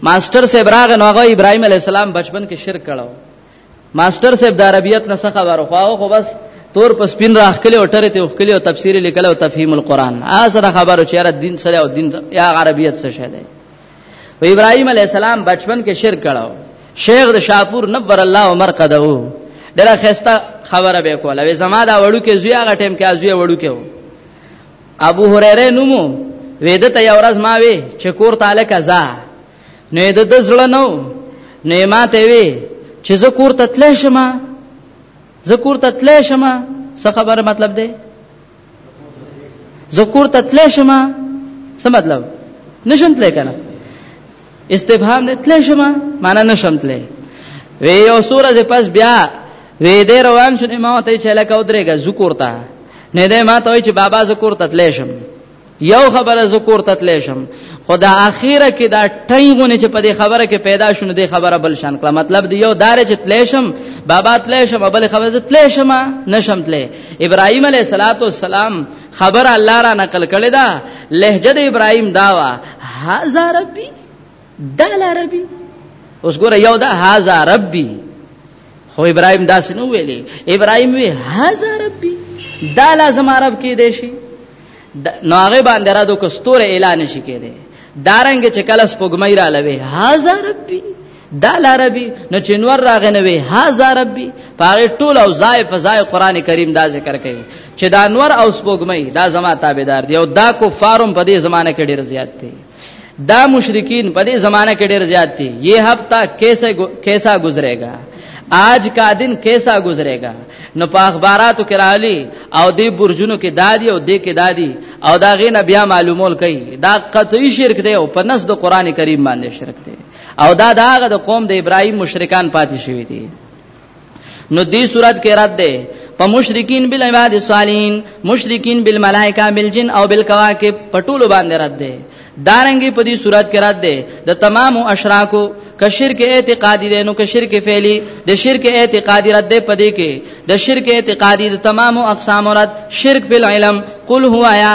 ماستر سیبراغ نوغه ابراهيم عليه السلام بچپن کې شرک کړو ماستر صاحب د عربیت نه څه خبر خو خو بس تور په سپین راخلی او ټره ته وخلی او تفسیر لیکل او تفهیم القرآن اصله خبرو چې را دین سره او دین یا عربیت څه شه دی و ابراهیم علی السلام بچپن کې شرک کړو شیخ د شاپور نبر الله عمر قدو ډیره خسته خبره به کوله وې زما دا وړو کې زوی هغه ټیم کې ازوی وړو کې ابو هريره نومو وېدته یو ورځ ما وې چې کور تعالی کزا نو د د زړه نو نو ما ته وی چې زه کور ته تلې شم زه کور ته تلې شم څه خبره مطلب دی زه کور ته تلې شم څه مطلب نشم تلې کنه استفهام نه تلې شم معنا نشم تلې وی یو سورہ پس بیا وی دې روان شو ما ته چې لکه ودرېګه ذکر ته نه دې ما ته چې بابا ذکر ته تلې شم یو خبره ذکر تتلی شم خدا اخیره کې دا ټینګونه چې په دې خبره کې پیدا شونه دې خبره بل شان کړه مطلب دی یو دار چې تلی شم بابا تلی شم بل خبره چې تلی شم نشم تلی ابراهیم علیه الصلاۃ والسلام خبر الله را نقل کړی دا لهجه د ابراهیم داوا هاذا ربی دال عربی اوس ګوره یو دا هاذا ربی خو ابراهيم داسې نو ویلې ابراهيم وی هاذا ربي دا لازم عرب کې دی شي نو هغه باندې را دوه کستور اعلان شي کېده دارنګ چې کله سپوږمۍ را لوي هاذا ربي دا لاربي نو چې نور راغنه وي هاذا ربي پاره ټول او زای فزای قران کریم دا ذکر کوي چې دا نور او سپوږمۍ دا زما تابعدار دي او دا کفارم په دې زمانه کې ډېر زیات دي دا مشرکین په دې زمانہ کې ډېر زیات دي یہ هفته کیسه کیسا گزرېګا آج کا دن کیسا گزرېګا نو په اخباراتو کې راالي او دې برجونو کې دادی او دې کې دادی او دا غینه بیا معلومول کوي دا قطعي شرک دی او په نس د قران کریم باندې شرک دی او دا داغه د قوم د ابراهیم مشرکان پاتې شوی دی نو دې صورت کې رد ده په مشرکین بالعباد الصالحین مشرکین بالملائکه بالجن او بالکواکب پټول باندې رد ده دارنګي په دې صورت کې رد ده د تمام اشراکو ک شرک اعتقادي ده نو ک شرک فعلی د شرک اعتقادي رد ده پدې کې د شرک اعتقادي د تمام اقسام رد شرک فی العلم قل هو یا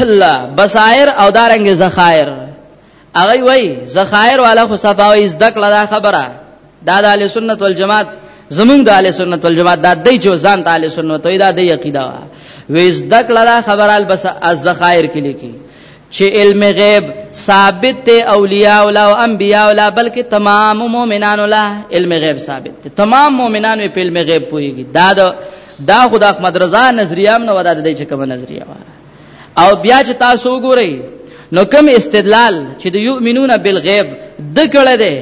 الله بصائر او دارنګ زخائر هغه وای زخائر والا خو صفاوی زدکړه دا خبره دا د اهل سنت والجماعت زمونږ د اهل سنت والجماعت دا دای جو ځان ته اهل سنت وای دا د عقیده وا وې زدکړه دا خبره البس الزخائر کې لیکي چې علم غیب ثابت ته اولیاء اولا او انبیاء اولا بلکې تمام مؤمنان اولا علم غیب ثابت ته تمام مؤمنان په علم غیب پويږي دا د دا خو د احمد رضا نظریه هم نه ودا د دې چې کوم نظریه و او بیا چې تاسو وګورئ نو کوم استدلال چې د یؤمنون بالغیب د کړه ده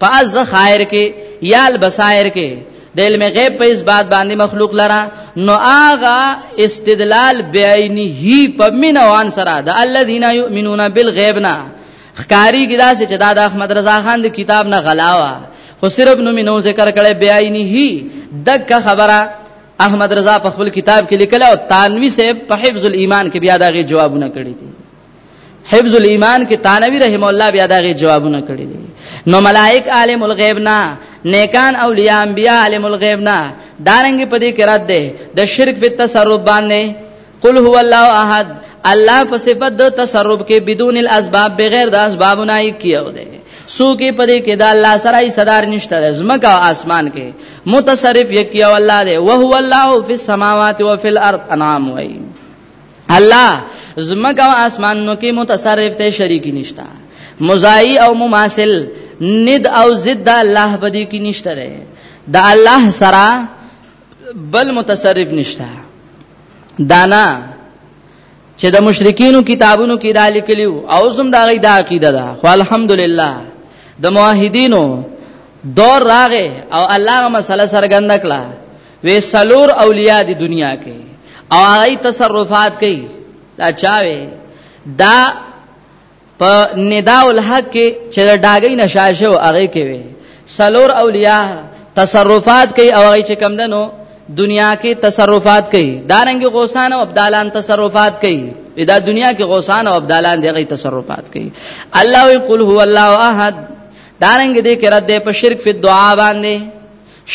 په از خیر کې یا البصائر کې د علم غیب په اثبات باندې مخلوق لرا نو آغا استدلال بعینه په منوان سره د الذین یؤمنون بالغیبنا خکاری کی داسې چې دا د احمد رضا خان د کتاب نه غلاوه خو صرف نومي نو ذکر کړي بیا یې نه دک خبره احمد رضا په خپل کتاب کې لیکل او تانوی صاحب په حفظ الایمان کې بیا داغه جوابونه کړی دي حفظ الایمان کې تانوی رحم الله بیا داغه جوابونه کړی دي نو ملائک عالم الغیب نه نیکان اولیاء انبیاء عالم الغیب نه دارنګ په دې کې رد ده د شرک په تصرف باندې قل هو الله احد الله په صفت د تصرف کې بدون الاسباب بغیر د اسبابو نه کیو دی سو کې پدې کې دا الله سره یې صدر نشته د زمکه او اسمان کې متصرف یکیو الله دی او هو الله فی السماوات و فی الارض انام وای الله زمکه او اسمان نو کې متصرف ته شریک نشته مزای او مماثل ند او ضد الله پدې کې نشته ده د الله سره بل متصرف نشته دانا چې د مشرکینو کتابونو کې دا لیکلیو او زم دا غي دا عقیده ده خو الحمدلله د موحدینو دور راغې او الله غو مسله سرګند کړه وې سلور اولیاء دی دنیا کې او هغه تصرفات کوي دا چاوي دا په نداء الحق کې چې د ډاګۍ نشا شو هغه کې وي سلور اولیاء تصرفات کوي او هغه چې کم دنو دنیا کې تصرفات کوي دارنګ غوسان او عبدالان تصرفات کوي دا دنیا کې غوسان او عبدالان دغه تصرفات کوي الله یقول هو الله احد دارنګ دې کې رد په شرک په دعا باندې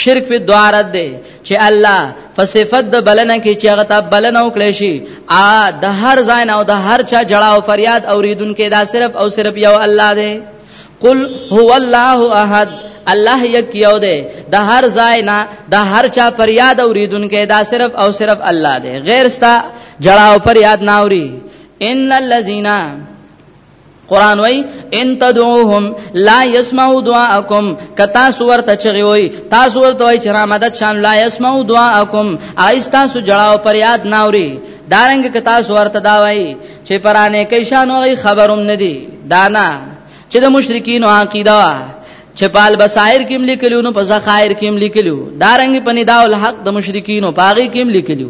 شرک فی دعا رد دی چې الله فصفت د بلنه کې چې هغه ته بلنه وکړي شي ا د هر ځای نه او د هر چا جړه او فریاد اوریدونکو دا صرف او صرف یو الله دی قل هو الله احد الله یک یو دی د هر ځای نه د هر چا فریاد اوریدونکو دا صرف او صرف الله دی غیر ستا جړه او فریاد نه اوري ان الذين قران وای ان تدعوهم لا يسمعوا دعاءكم کتا سور ته چغي وای تاسو ورته وای چې را مدد شان لا يسمعوا دعاءكم آیستا سو جړاو پر یاد ناوري دارنګ کتا سور ته دا وای چې پرانه کې شانو غي خبروم ندي دانا چې د مشرکین او عقیده چې پال بصائر کې لیکلو نو په ذخائر کې لیکلو دارنګ پنیداول حق د مشرکین او پاغي کې لیکلو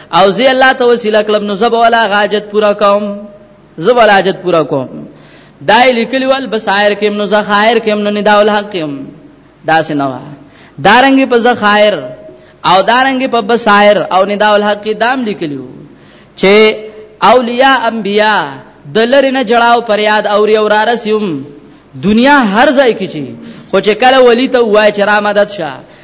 او زی الله ته وسیله کلم نو زب ولا غاجت پورا کوم زب ولا حاجت پورا کوم دای لیکلی ول بصائر کم نو زخائر کم نو نداء الحق کم دا سنوا دارنګ په زخائر او دارنګ په بصائر او نداء الحق دام لیکلیو چې اولیاء انبیاء دلری نه جړاو پر یاد او ری اور رسیم دنیا هر ځای کې چی خو چې کله ولی ته وای چې را مدد شه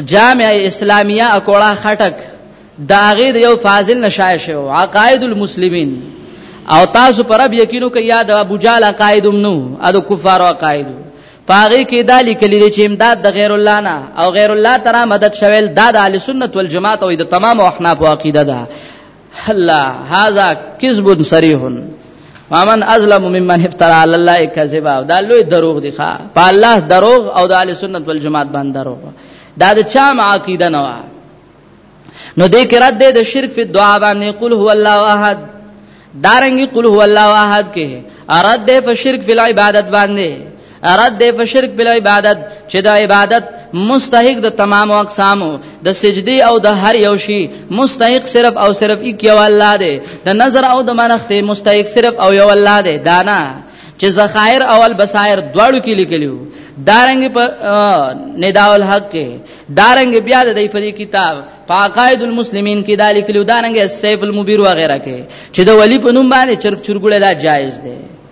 جامعه اسلامیه اکوړه خټک دا غیر یو فاضل نشای شو عقاید المسلمین او تاسو پر اب یقینو کې یاد ابو جال عقایدم نو ادو کفار عقاید پاغي کې دا لیکل دي چې امداد د غیر الله نه او غیر الله ترا مدد شویل دا د اهل سنت والجماعت او د تمام احناف عقیده ده الله هاذا کذب صریح ومن ازلم ممن افترى على الله كذبا دا لوی دروغ دی ښا په الله دروغ او د اهل سنت والجماعت باندې دروغ دا د چا عقیده نه وا نو دې کې رد د شرک په دعا باندې قل هو الله احد دارنګي قل هو الله احد کې رد په شرک په عبادت باندې رد دی په شرک بل عبادت چې د عبادت مستحق د تمام اقسامو د سجدي او د هر یو شی مستحق صرف او صرف یو الله دی د نظر او د منښت مستحق صرف او یو الله دی دانا چې زخائر او البصائر دواړو کې لیکلیو دارنګ په نداء الحق کې دارنګ بیا د دې په کتاب فقائد المسلمین کې دالک لیو دارنګ سیف المبیر وغیرہ کې چې د ولی په نوم باندې چرګ چرګړه دا جایز دی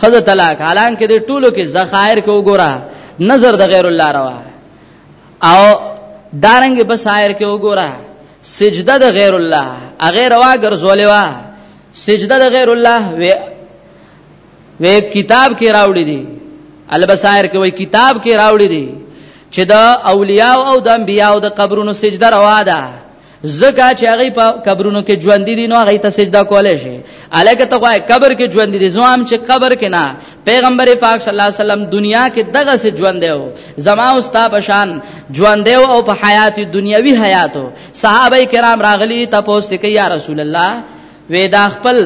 خزه طلاق حالان کې د ټولو کې ذخایر کې وګوره نظر د غیر الله روا او دارنګ بسایر کې وګوره سجده د غیر الله هغه روا ګرځولې وا سجده د غیر الله و و کتاب کې راوړي دي البصائر کې وای کتاب کې راوړي دي چې دا اولیاء او د انبیاء او د قبرونو سجده روا ده زکه چې هغه په قبرونو کې ژوند دي نو هغه ته سجده کولای شي الکه ته وای قبر کې ژوند دي زوام چې قبر کې نه پیغمبر پاک صلی الله علیه وسلم دنیا کې دغه سه ژوند دی زما او ستا پشان ژوند دی او په حیات دنیوي حیاتو صحابه کرام راغلي تاسو ته کې یا رسول الله وې دا خپل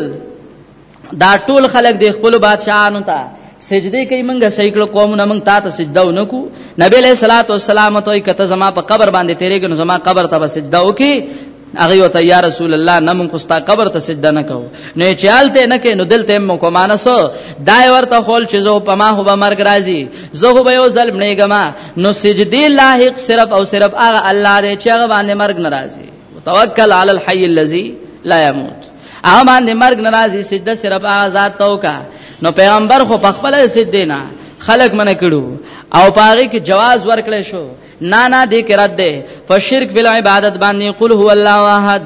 دا ټول خلک د خپل بادشاہانو ته سجدي کوي مونږه صحیح کړو قومونه مونږ تا ته سجده ونکو نبی له صلوات و سلام ته کته زما په قبر باندې تیرېږي نو زما قبر ته سجده وکي هغه وته یا رسول الله نه مونږ خوستا قبر ته سجده نه کو نه چالته نه کې نو دلته مو کو مانس دای ورته خول چې زه په ما هو به مرګ راځي زه هو به یو ظلم نه ګما نو سجدي لاحق صرف او صرف هغه الله دې چې هغه باندې مرګ ناراضي توکل علی الحي الذي لا يموت هغه باندې مرګ ناراضي سجده صرف هغه ذات توکا نو پیغمبر خو په خپل سجده نه خلق منه کړو او پاره کې جواز ورکړې شو نه نه دې کې رد ده په شرک فل عبادت باندې قل هو الله احد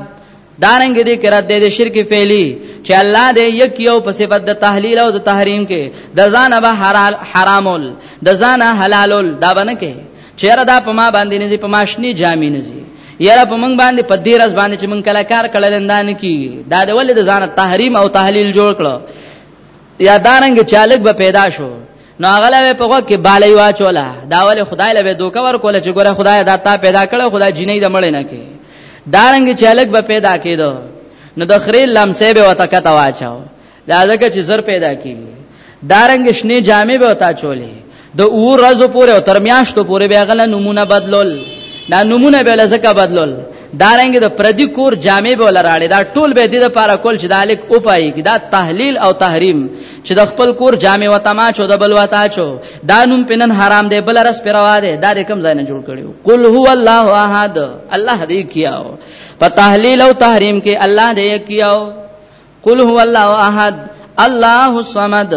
دارنګ دې کې رد ده شرک فعلی چې الله دې یک یو په صفت د تحلیل او د تحریم کې د ځان به حلال حرامول د ځان حلالول دا بنه کې چیرې دا په ما باندې نه زی په ماشنی جامې نه زی یاره په موږ باندې په دې راز باندې چې موږ کله کار کړل نه نه کی دا د ولې د ځان تحریم او تحلیل جوړ کړو یا دارنګ چالک به پیدا شو نو هغه په وخت کې بالای واچولا دا ولې خدای له دوکه ور کول چې ګوره خدای دا تا پیدا کړو خدای جنې د مړ نه کی دارنګ چالک به پیدا کېدو نو د خریل لمسه به وتکته واچاو دا ځکه چې زر پیدا کیږي دارنګ شنه جامې به وتا چولې د او ورځو پورې او ترمیاشتو پورې به غل نمونه بدلول دا نمونه به لزکه بدلول دارنګ د پردي کور جامې به لراړې دا ټول به د لپاره کول چې دالک او پای کی دا تحلیل او تحریم چې د خپل کور جامې وتا ما چو د بل وتا چو دا نوم پنن حرام دی بل رس پروا دی دا کوم ځای نه جوړ کړیو قل هو الله احد الله دې کیاو په تحلیل او تحریم کې الله دې کیاو قل هو الله احد الله الصمد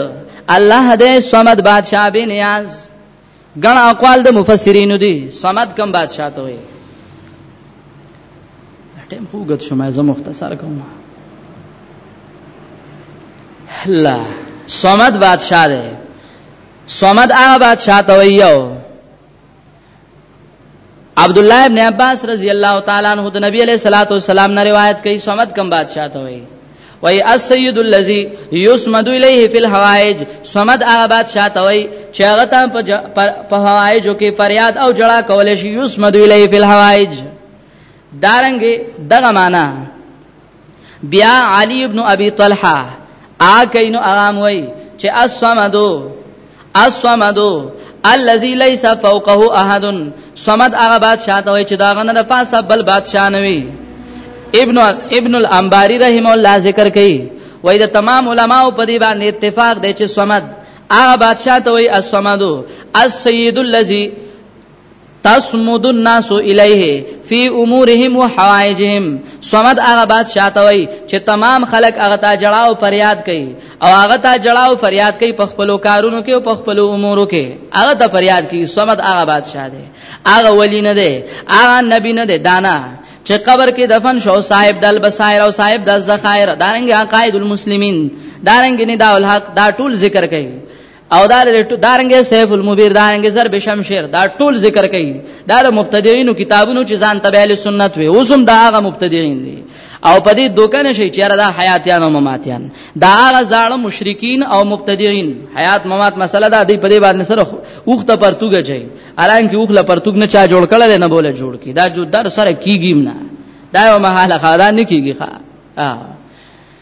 الله دې صمد بادشاہ به نیاز غن اقوال د مفسرین دي صمد کم بادشاہ ته وي ټیم خو غت شمه زه مختصر کوم الله صمد بادشاہ دی صمد هغه بادشاہ ته ویو عبد الله ابن عباس رضی الله تعالی عنہ د نبی علیہ الصلوۃ والسلام نه روایت کوي صمد کم بادشاہ ته وایي وای السید الذی یسمد الیه فی الحوائج صمد هغه بادشاہ ته وای چې هغه ته په حوائجو کې فریاد او جړه کول شي یسمد الیه فی الحوائج دارنګ دغه معنا بیا علی ابن ابي طلحه آ کینو ارام وای چې الصمدو الصمدو الذي ليس فوقه احد صمد هغه بادشاہ ته وای چې دا غنه د پاسه بل بادشاہ نه وي ابن ابن الانباری رحم الله ذکر کوي وای د تمام علماو په دې باندې اتفاق دی چې صمد هغه بادشاہ ته وای الصمدو السيد الذي تصمد الناس الیه فی امورهم و حوائجهم صمد هغه بادشاہ ته وای چې تمام خلک هغه ته جړاو فریاد کوي او هغه ته جړاو فریاد کوي په خپل کارونو کې او په خپل امورو کې هغه ته فریاد کوي صمد هغه بادشاہ دی هغه ولی نه دی هغه نبی نه دی دانا چې قبر کې دفن شو صاحب دل بصائر او صاحب دل ذخائر دارنګ عقائد المسلمین دارنګ نه دا الحق دا ټول ذکر کوي او دا دارنګ سیف المبیر دارنګ ضرب شمشیر دا ټول ذکر کوي دا د مبتدیینو کتابونو چې ځان تبعل سنت وي اوسم دا هغه مبتدیین دي او په دې دوکان شي چې را دا حیاتیان او مماتیان دا هغه زاړه مشرکین او مبتدیین حیات ممات مسله دا دی په دې باندې سره اوخته پرتوګ چي الان کې اوخله پرتوګ نه چا جوړ کړل نه بوله جوړ کی دا جو در سره کیږي نه دا یو مهاله خدای نه کیږي ښا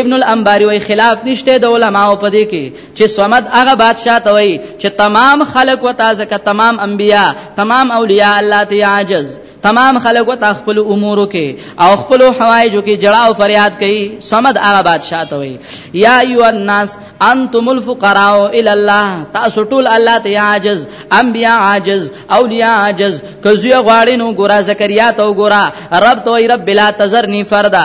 ابن الانباری وی خلاف نشته د علماو په دې کې چې صمد هغه بادشاہ ته وی چې تمام خلق و تازه کا تمام انبیا تمام اولیاء الله ته عاجز تمام خلق و تخپل امور کې او خپل حوایج کې جړا او فریاد کوي صمد هغه بادشاہ ته وی یا ایو الناس انتم الفقراء الى الله تاسو ټول الله ته عاجز انبیا عاجز اولیاء عاجز کزیه غواړي نو ګورا زکریا ته ګورا رب ته رب بلا تزرنی فردا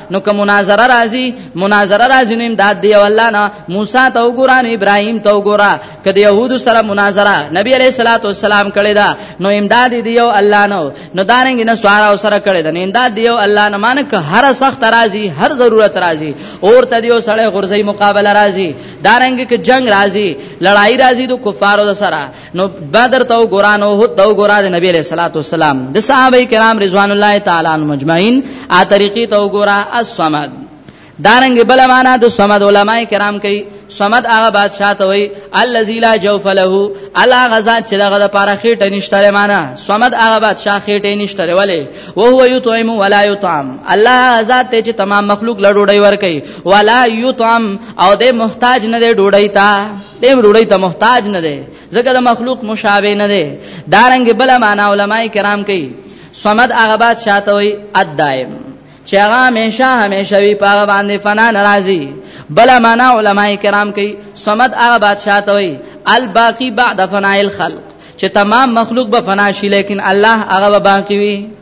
نو که مناظره راځي مناظره راځي نیم داد دی الله نه موسی ته وګوران ابراهیم ته وګورا کله يهودو سره مناظره نبی علیہ الصلوۃ والسلام کړی دا نو امداد دی یو الله نو نو دارنګ نه سوارا سره کړی دا نو امداد دی یو الله نه مان که هر سخت راځي هر ضرورت راځي اور ته دیو سړی غرزي مقابله راځي دارنګ که جنگ راځي لړای راځي د کفارو سره نو بدر ته وګوران او هو ته وګورا د نبی له صلوات والسلام د صحابه کرام رضوان الله تعالی عنهم اجمعین ا طریقې ته وګورا الصمد دارنګ بل معنا د صمد علما کرام کوي صمد هغه بادشاہ ته وي الذی لا جوف له الا غزا چې دغه د پاره خېټه نشته معنا صمد هغه بادشاہ خېټه نشته ولې او هو یطعم ولا یطعم الله ذات ته چې تمام مخلوق لړوډي ور کوي ولا یطعم او د محتاج نه دی ډوډۍ ته دیم روړی ته محتاج نه دی ځکه د مخلوق مشابه نه دی دارنګ بل معنا علما کرام کوي صمد هغه باد شاته وي الدائم چې هغه همیشه همیشه وي په هغه باندې فنا ناراضي بل معنا علما کرام کوي صمد هغه باد شاته وي الباقی بعد فناء الخلق چې تمام مخلوق به فنا شي لیکن الله هغه باقی وي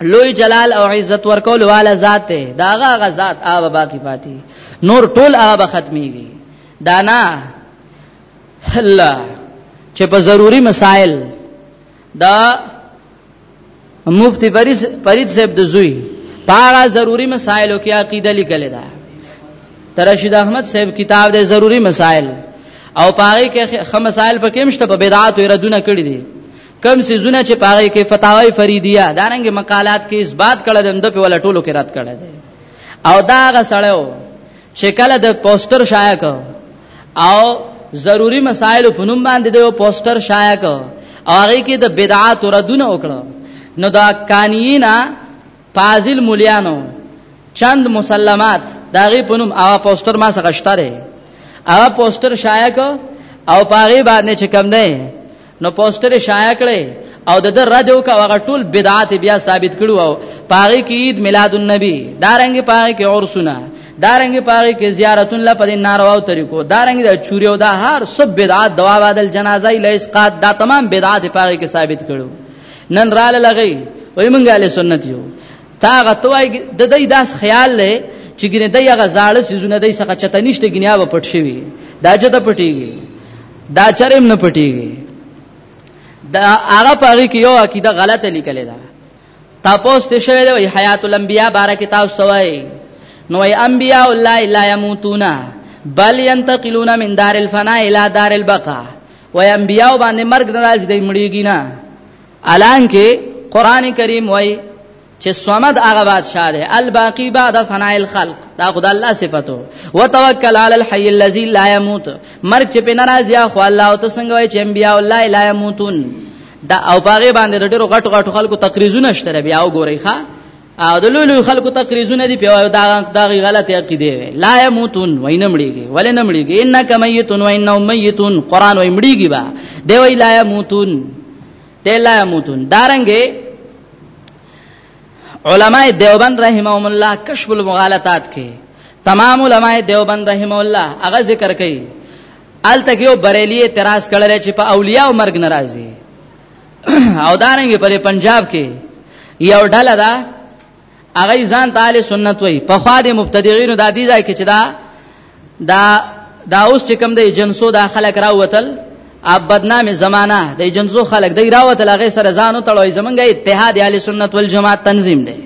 لوی جلال او عزت ورکول والا ذات دی دا هغه ذات هغه باقی پاتې نور ټول هغه ختميږي دا نه الله چې په ضروری مسائل دا مفتی فرید صاحب د زوی پاغه ضروری مسائلو کې عقیده لیکل ده ترشید احمد صاحب کتاب د ضروری مسائل او پاره کې خمسائل په کې مشته په بدعات او ردونه کړی دي کم سيزونه چې پاره کې فتاوی فریدیه دا رنګ مقالات کې اثبات کړه د اند په ولا ټولو کې رات کړه دی او دا هغه سړیو چې کله د پوسټر شایع کړ او ضروری مسائل په نوم باندې د پوسټر شایع کړ او هغه کې د بدعات ردونه وکړه نو دا کانینا فاضل مولیانو چند مسلمات داغه په نوم هغه پوسټر ما څخه شته هغه پوسټر شایع کړ او پاره باندې چې کم نه نو پوسټر شایع کړي او د در رد وکاو هغه ټول بدعات بیا ثابت کړو او پاره کې عید میلاد النبی دارنګ پاره کې عرسونه دارنګ پاره کې زیارتون لا په نارواو طریقو دارنګ د چوري او د هر سب بدعات دوا بدل جنازه له اسقات دا تمام بدعات پاره کې ثابت کړو نن را لغی وای مونږه له سنت یو تا غتوای د دې داس خیال لې چې ګنې دې هغه زاړه سيزونه دې څخه چته نشته ګنیا و پټ شوی دا جته پټیږي دا چرېم نه پټيږي دا هغه پاره کې یو عقیده غلطه لیکلې ده تاسو ته شوی دی حیات الانبیاء بارکه تاسو سوای نو ای انبیاء الله لا يموتون بل ينتقلون من دار الفنا الى دار البقاء و انبیاء باندې مرګ ناراض دی مړیږي نه الان کې قران کریم وای چې صمد هغه بادشاہ دی الباقی بعد فناء الخلق دا خدای الله صفاتو وتوکل علی الحی الذی لا یموت مرګ چې په ناراضی خو الله او ته څنګه وای چې انبیاء الله لا یموتون دا او باغې باندې د ډیرو غټو غټو خلکو تقریزونه شته بیا وګورئ ښا او د لولو خلکو تقریزونه دی په دا دا غلطه عقیده وي لا یموتون وینه مړیږي ولې نه مړیږي انک میتون وینه میتون قران وای مړیږي با دی وای لا یموتون ته لا يموتون دارنګه علماء دیوبند رحمهم الله کشف المغالطات کې تمام علماء دیوبند رحم الله هغه ذکر کوي ال تک یو بریلی اعتراض کړل چې په اولیاء او مرګ ناراضي او دارنګ په پنجاب کې یو ډله دا هغه ځان ته اهل سنت وای په خوا د مبتدعين د دې ځای کې چې دا دا دا اوس چې کوم د جنسو د خلک راوتل اب بدنام زمانہ د جنسو خلک دی راوتل هغه سره ځان او تړوي زمونږه اتحاد اهل سنت والجماعت تنظیم دی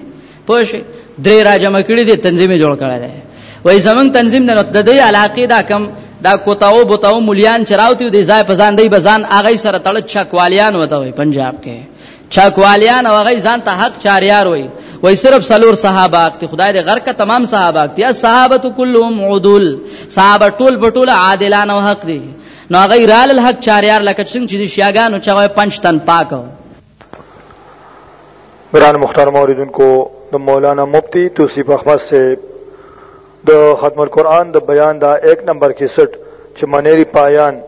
پوه شئ درې را جمع کړي دي تنظیم جوړ کړی دی وای زمون تنظیم نه د دې علاقې دا کم دا کوتاو بوتاو مليان چراوتی دي ځای په ځان دی بزان اغه سره تړ چکوالیان وته وي پنجاب کې چاکوالیان او هغه ځان ته حق چاریار وای وای صرف سلور صحابه حق ته خدای دې غر کا تمام صحابه حق یا صحابه کلهم عدول صحابه ټول بټول عادلان او حق دي نو هغه رال الحق چاریار لکه څنګه چې شیاګانو چغه پنځ تن پاکو وران مختار موریدن کو د مولانا مفتی توصیف احمد سے د ختم القرآن د بیان دا ایک نمبر 61 چې منېری پایان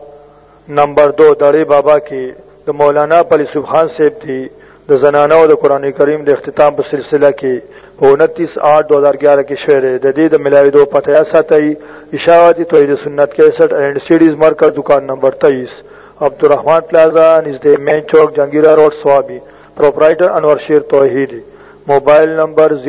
نمبر دو دړې بابا کې د مولانا په علي صوب خان صاحب دي د زنانو د قرآن کریم د اختتام په سلسله کې په 29 آټ 2011 کې شوی دی د دې د ملاویدو پته یا ساتئ اشاعتي توحید سنت 61 اینډ سیډیز مرکز دکان نمبر 23 عبدالرحمن پلازا نږدې مین چوک جنگیرا روډ سوابي پروپرایټر انور شیر توحیدی موبایل نمبر 03015710124